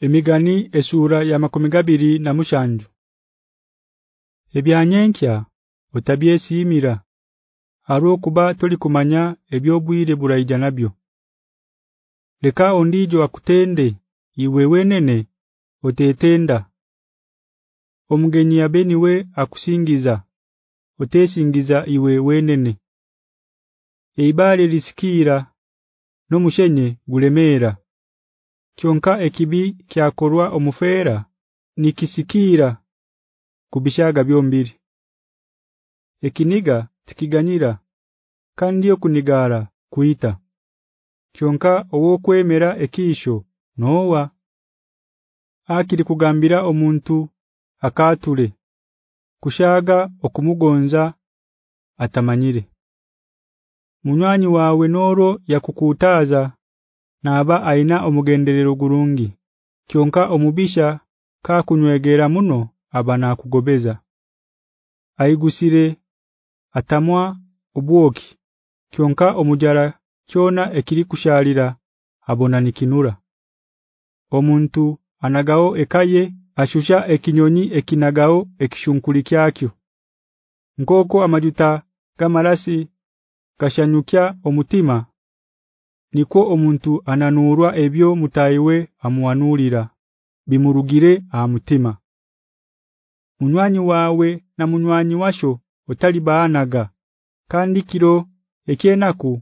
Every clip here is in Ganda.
Emigani esura ya makomigabiri na mushanju. Ebyanyenkya otabyesimira aro kuba toli kumanya ebyobwire buraija nabyo. Leka ondijo akutende iwe wenene otetenda Omugenyi abeniwe akusingiza otesingiza iwe wenene. Eibale lisikira no mushenye gulemera Kyonka ekibi kyakorwa omufera nikisikira kubishaga byombiri. Ekiniga tikiganyira kandi okunigara kuita. Kyonka owo kwemera ekisho nowa Akiri kugambira omuntu akatule kushaga okumugonza atamanyire. Munywanyi wawe noro yakukutaza naba aina omugenderero gurungi kyonka omubisha ka kunywegera muno abana kugobeza Aigusire atamwa obwoki. Kyonka omujara kyona ekiri kushalira abona nikinura. Omuntu anagao ekaye ashusha ekinyonyi ekinagao ekishunkuli kyakyo. Nkoko amajuta kamarasi kashanyukya omutima Niko omuntu ananurwa ebyo mutayiwe amuwanulira. Bimurugire aha mutima. Munywanyi wawe na munywanyi washo otalibaanaga kandi kiro ekyenaku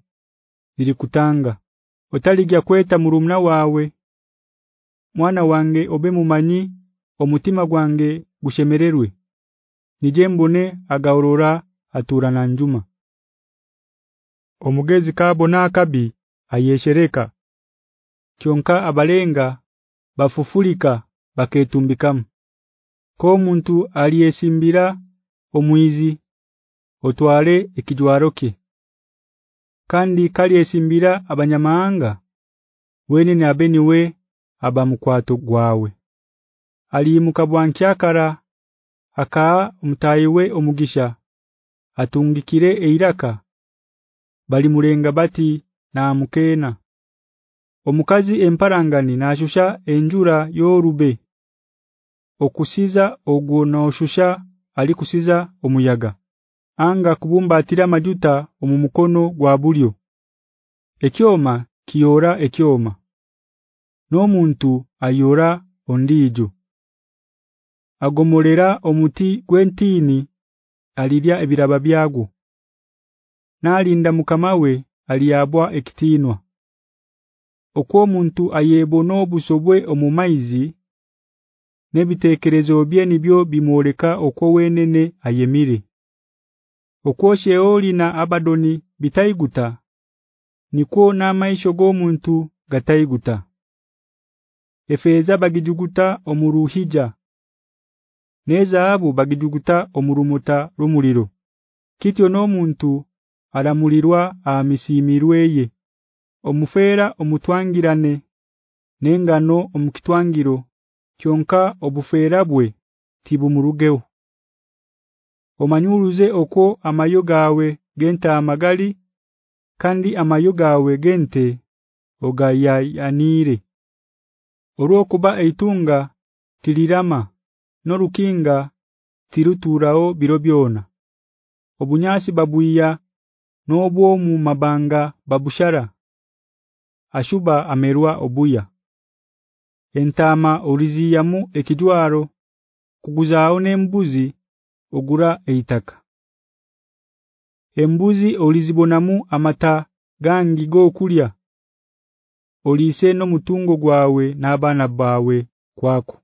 zilikutanga otaligya kweta murumna wawe mwana wange obe mumanyi omutima gwange gushemererwe. Nijembone agaurora atura na njuma. Omugezi kabona akabi ayeshereka. Kyonka abalenga bafufulika baketumbikamu. Ko muntu aliyesimbira omwizi otwale ekijwaroke kandi kali esimbira abanyamahanga wene ne abeniwe abamukwato gwawe. Alimuka bwankyakara aka mutayiwe omugisha atungikire eiraka. Bali mulenga bati na mukena omukazi emparangani nashusha enjura yorube. Okusiza ogwo noshusha alikusiza omuyaga. Anga kubumba atira majuta omumukono gwa bulyo. Ekyoma kiora ekyoma. No muntu ayora ondijo agomolera omuti gwentini alirya ebiraba byago nalinda mukamawe aliyabwa ekitinwa okwo muntu ayebono obusobwe omumaizi nebitekerezo bye nibyo bimoleka okwo wenene ayemire. Okwo sheoli na abadoni bitaiguta nikwo na maisho gomuntu gataiguta efeza bagijuguta omuruhija neza abo bagijuguta omurumuta rumuliro. Kityo no muntu alamulirwa amisimirweye omufera omutwangirane nengano omukitwangiro kyonka obufera bwe tibumurugeo omanyuruze oko amayogawe genta amagali kandi amayogawe gente ogayayanire Orokuba eitunga tilirama norukinga tiruturao birobyona obunyasi babuya nobwo mu mabanga babushara ashuba amerwa obuya. Entama oriziyamu ekijwaro kuguzao nembuzi ogura eitaka. Embuzi olizibonamu amata gangi go kulya olise no mutungo gwawe nabana bawe kwako